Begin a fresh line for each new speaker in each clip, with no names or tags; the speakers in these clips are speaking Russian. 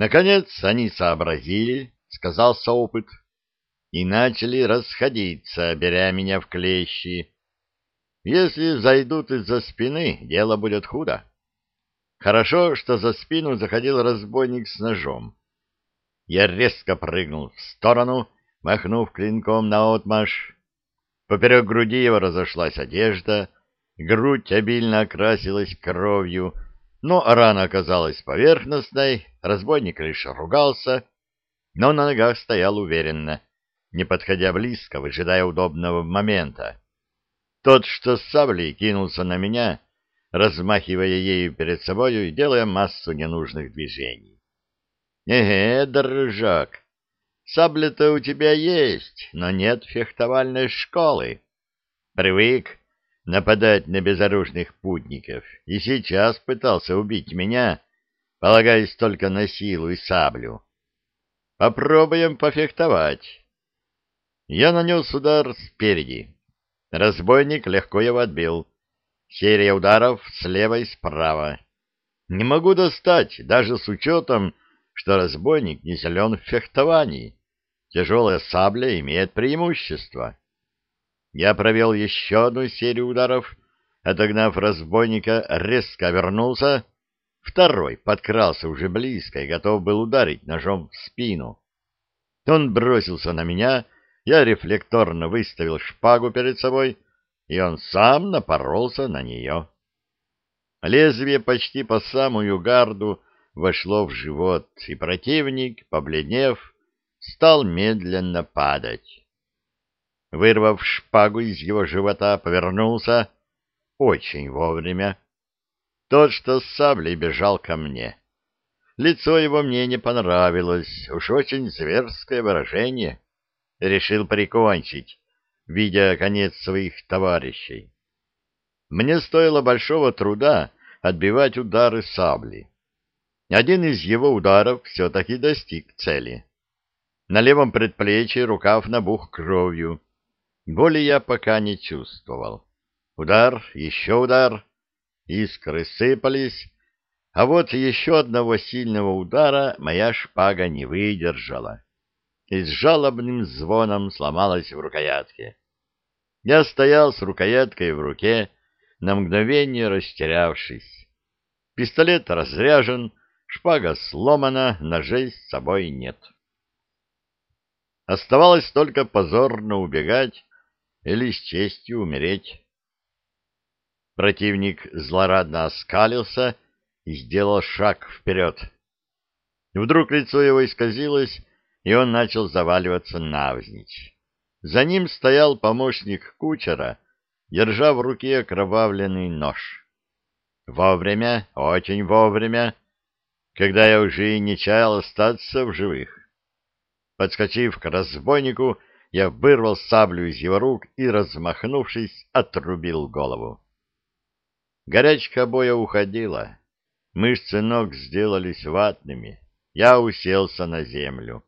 Наконец они сообразили, сказался опыт, и начали расходиться, беря меня в клещи. Если зайдут из-за спины, дело будет худо. Хорошо, что за спину заходил разбойник с ножом. Я резко прыгнул в сторону, махнув клинком наотмашь. Поперек груди его разошлась одежда, грудь обильно окрасилась кровью, но рана оказалась поверхностной, разбойник лишь ругался, но на ногах стоял уверенно, не подходя близко, выжидая удобного момента. Тот, что с саблей, кинулся на меня, размахивая ею перед собою и делая массу ненужных движений. — Эге, дружок, сабля-то у тебя есть, но нет фехтовальной школы. Привык нападать на безоружных путников, и сейчас пытался убить меня, полагаясь только на силу и саблю. Попробуем пофехтовать. Я нанес удар спереди. Разбойник легко его отбил. Серия ударов слева и справа. Не могу достать, даже с учетом, что разбойник не силен в фехтовании. Тяжелая сабля имеет преимущество. Я провел еще одну серию ударов, отогнав разбойника, резко вернулся. Второй подкрался уже близко и готов был ударить ножом в спину. Он бросился на меня, я рефлекторно выставил шпагу перед собой, и он сам напоролся на нее. Лезвие почти по самую гарду вошло в живот, и противник, побледнев, стал медленно падать. Вырвав шпагу из его живота, повернулся очень вовремя. Тот, что с саблей бежал ко мне. Лицо его мне не понравилось, уж очень зверское выражение. Решил прикончить, видя конец своих товарищей. Мне стоило большого труда отбивать удары сабли. Один из его ударов все-таки достиг цели. На левом предплечье рукав набух кровью. Боли я пока не чувствовал. Удар, еще удар. Искры сыпались, а вот еще одного сильного удара моя шпага не выдержала и с жалобным звоном сломалась в рукоятке. Я стоял с рукояткой в руке, на мгновение растерявшись. Пистолет разряжен, шпага сломана, ножей с собой нет. Оставалось только позорно убегать или с честью умереть. Противник злорадно оскалился и сделал шаг вперед. Вдруг лицо его исказилось, и он начал заваливаться навзничь. За ним стоял помощник кучера, держа в руке окровавленный нож. Вовремя, очень вовремя, когда я уже и не чаял остаться в живых. Подскочив к разбойнику, я вырвал саблю из его рук и, размахнувшись, отрубил голову. Горячка боя уходила. Мышцы ног сделались ватными. Я уселся на землю.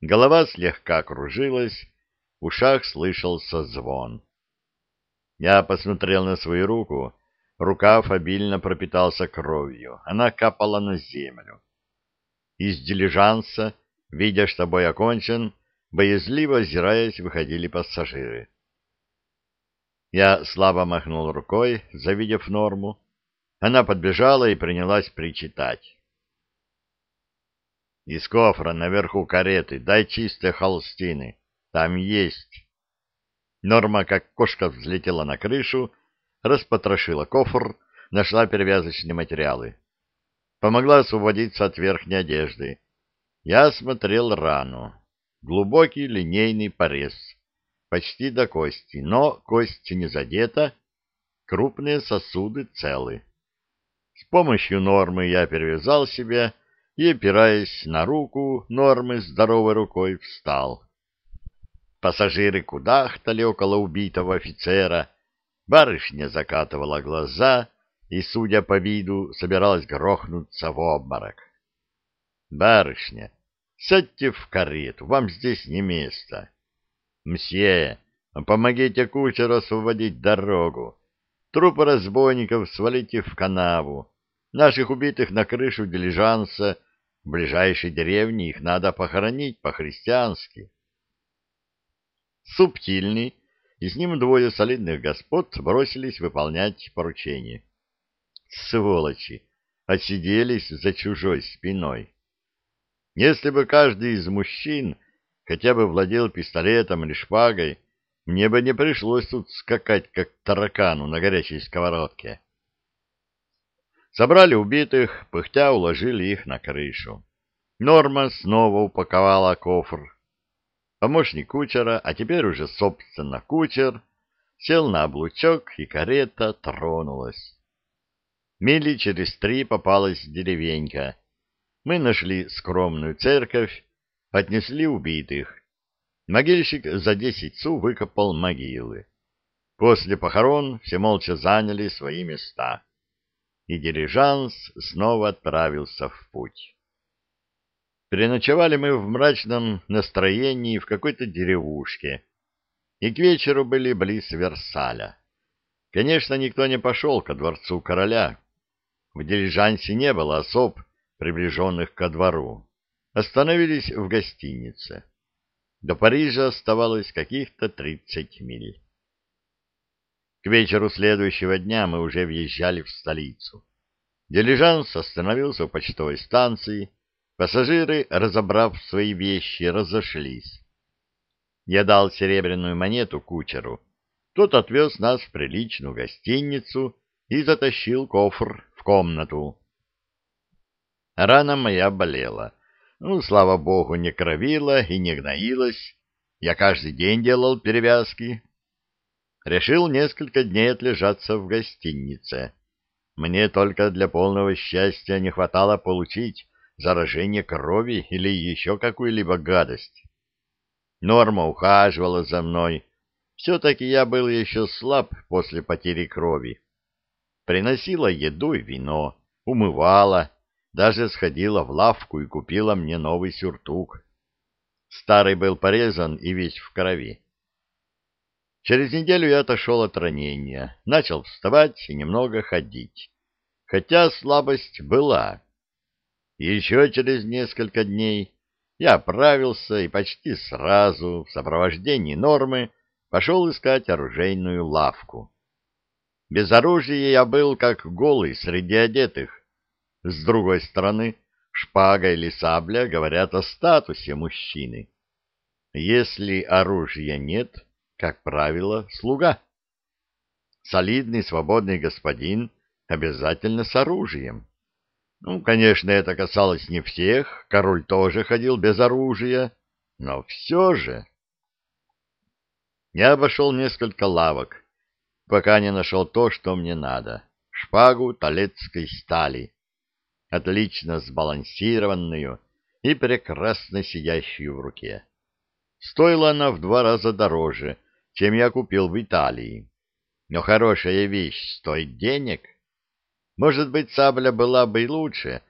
Голова слегка кружилась, в ушах слышался звон. Я посмотрел на свою руку. Рукав обильно пропитался кровью. Она капала на землю. Из дилижанса, видя, что бой окончен, боязливо озираясь, выходили пассажиры. Я слабо махнул рукой, завидев норму. Она подбежала и принялась причитать. Из кофра наверху кареты дай чистые холстины. Там есть. Норма, как кошка, взлетела на крышу, распотрошила кофр, нашла перевязочные материалы. Помогла освободиться от верхней одежды. Я осмотрел рану. Глубокий линейный порез почти до кости, но кость не задета, крупные сосуды целы. С помощью нормы я перевязал себе и, опираясь на руку нормы здоровой рукой, встал. Пассажиры кудахтали около убитого офицера, барышня закатывала глаза и, судя по виду, собиралась грохнуться в обморок. — Барышня, сядьте в карету, вам здесь не место. «Мсье, помогите кучеру освободить дорогу. Трупы разбойников свалите в канаву. Наших убитых на крышу дилижанса, в ближайшей деревне их надо похоронить по-христиански. Субтильный, и с ним двое солидных господ бросились выполнять поручение. Сволочи! Отсиделись за чужой спиной. Если бы каждый из мужчин хотя бы владел пистолетом или шпагой, мне бы не пришлось тут скакать, как таракану на горячей сковородке. Собрали убитых, пыхтя уложили их на крышу. Норма снова упаковала кофр. Помощник кучера, а теперь уже, собственно, кучер, сел на облучок, и карета тронулась. Мили через три попалась деревенька. Мы нашли скромную церковь, отнесли убитых. Могильщик за десять су выкопал могилы. После похорон все молча заняли свои места. И дирижанс снова отправился в путь. Переночевали мы в мрачном настроении в какой-то деревушке, и к вечеру были близ Версаля. Конечно, никто не пошел ко дворцу короля. В дилижансе не было особ, приближенных ко двору. Остановились в гостинице. До Парижа оставалось каких-то тридцать миль. К вечеру следующего дня мы уже въезжали в столицу. Дилижанс остановился у почтовой станции. Пассажиры, разобрав свои вещи, разошлись. Я дал серебряную монету кучеру. Тот отвез нас в приличную гостиницу и затащил кофр в комнату. Рана моя болела. Ну, слава богу, не кровила и не гноилась. Я каждый день делал перевязки. Решил несколько дней отлежаться в гостинице. Мне только для полного счастья не хватало получить заражение крови или еще какую-либо гадость. Норма ухаживала за мной. Все-таки я был еще слаб после потери крови. Приносила еду и вино, умывала, даже сходила в лавку и купила мне новый сюртук. Старый был порезан и весь в крови. Через неделю я отошел от ранения, начал вставать и немного ходить. Хотя слабость была. Еще через несколько дней я оправился и почти сразу, в сопровождении нормы, пошел искать оружейную лавку. Без оружия я был как голый среди одетых. С другой стороны, шпага или сабля говорят о статусе мужчины. Если оружия нет, как правило, слуга. Солидный свободный господин обязательно с оружием. Ну, конечно, это касалось не всех, король тоже ходил без оружия, но все же... Я обошел несколько лавок, пока не нашел то, что мне надо. Шпагу талецкой стали отлично сбалансированную и прекрасно сидящую в руке. Стоила она в два раза дороже, чем я купил в Италии. Но хорошая вещь стоит денег. Может быть, сабля была бы и лучше,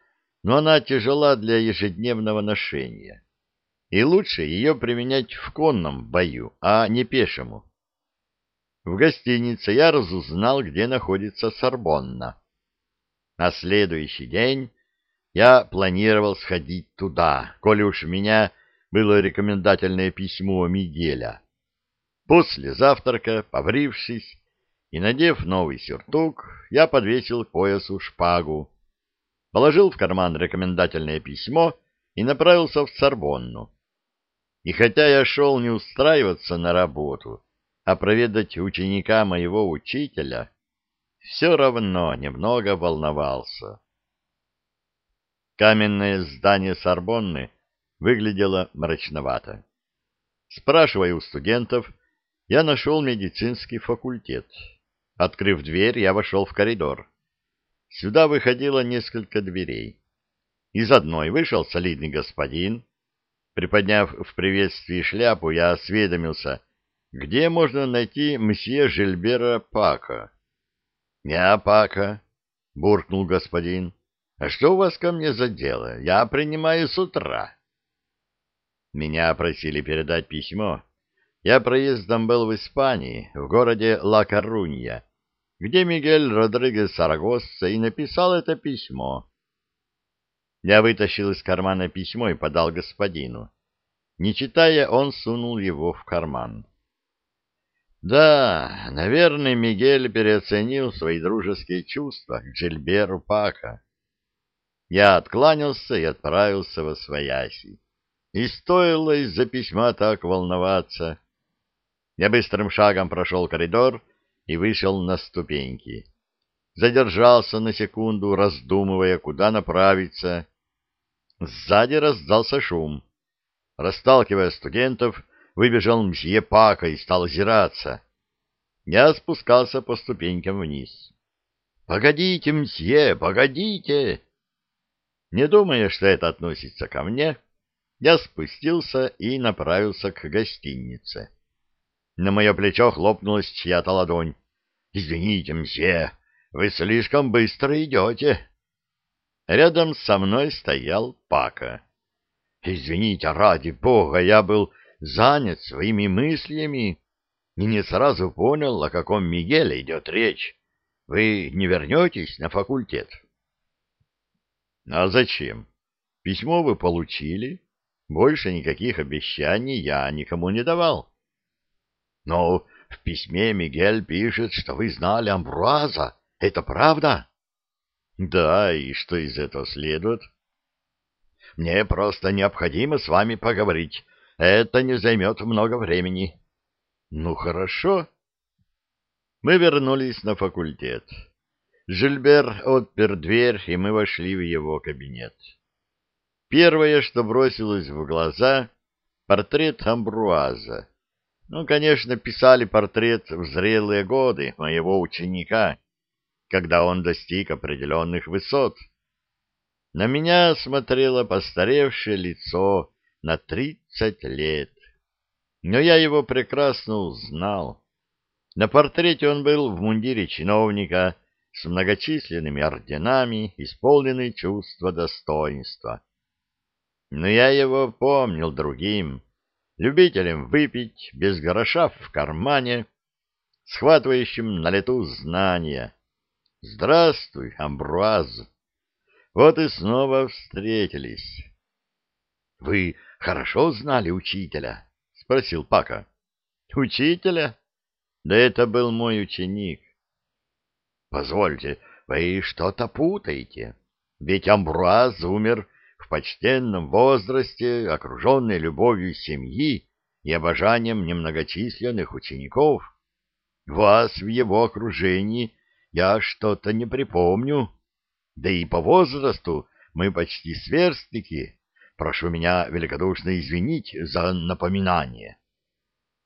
но она тяжела для ежедневного ношения. И лучше ее применять в конном бою, а не пешему. В гостинице я разузнал, где находится Сорбонна. На следующий день я планировал сходить туда, коли уж у меня было рекомендательное письмо Мигеля. После завтрака, побрившись и надев новый сюртук, я подвесил к поясу шпагу, положил в карман рекомендательное письмо и направился в Сорбонну. И хотя я шел не устраиваться на работу, а проведать ученика моего учителя, все равно немного волновался. Каменное здание Сорбонны выглядело мрачновато. Спрашивая у студентов, я нашел медицинский факультет. Открыв дверь, я вошел в коридор. Сюда выходило несколько дверей. Из одной вышел солидный господин. Приподняв в приветствии шляпу, я осведомился, где можно найти мсье Жильбера Пака. «Я Пака», — буркнул господин. «А что у вас ко мне за дело? Я принимаю с утра». Меня просили передать письмо. Я проездом был в Испании, в городе Ла-Корунья, где Мигель Родригес Сарагосса и написал это письмо. Я вытащил из кармана письмо и подал господину. Не читая, он сунул его в карман. Да, наверное, Мигель переоценил свои дружеские чувства к Джильберу Пака. Я откланялся и отправился во свояси. И стоило из-за письма так волноваться. Я быстрым шагом прошел коридор и вышел на ступеньки. Задержался на секунду, раздумывая, куда направиться. Сзади раздался шум. Расталкивая студентов, выбежал мсье Пака и стал озираться. Я спускался по ступенькам вниз. «Погодите, мсье, погодите!» Не думая, что это относится ко мне, я спустился и направился к гостинице. На мое плечо хлопнулась чья-то ладонь. «Извините, мсье, вы слишком быстро идете». Рядом со мной стоял Пака. «Извините, ради бога, я был занят своими мыслями и не сразу понял, о каком Мигеле идет речь. Вы не вернетесь на факультет? — А зачем? Письмо вы получили. Больше никаких обещаний я никому не давал. — Но в письме Мигель пишет, что вы знали Амбруаза. Это правда? — Да, и что из этого следует? — Мне просто необходимо с вами поговорить. Это не займет много времени. Ну, хорошо. Мы вернулись на факультет. Жильбер отпер дверь, и мы вошли в его кабинет. Первое, что бросилось в глаза — портрет Амбруаза. Ну, конечно, писали портрет в зрелые годы моего ученика, когда он достиг определенных высот. На меня смотрело постаревшее лицо на тридцать лет. Но я его прекрасно узнал. На портрете он был в мундире чиновника с многочисленными орденами, исполненный чувства достоинства. Но я его помнил другим, любителем выпить без гроша в кармане, схватывающим на лету знания. Здравствуй, Амбруаз! Вот и снова встретились. — Вы хорошо знали учителя? — спросил Пака. — Учителя? Да это был мой ученик. — Позвольте, вы что-то путаете. Ведь Амбруаз умер в почтенном возрасте, окруженный любовью семьи и обожанием немногочисленных учеников. Вас в его окружении я что-то не припомню. Да и по возрасту мы почти сверстники. Прошу меня великодушно извинить за напоминание.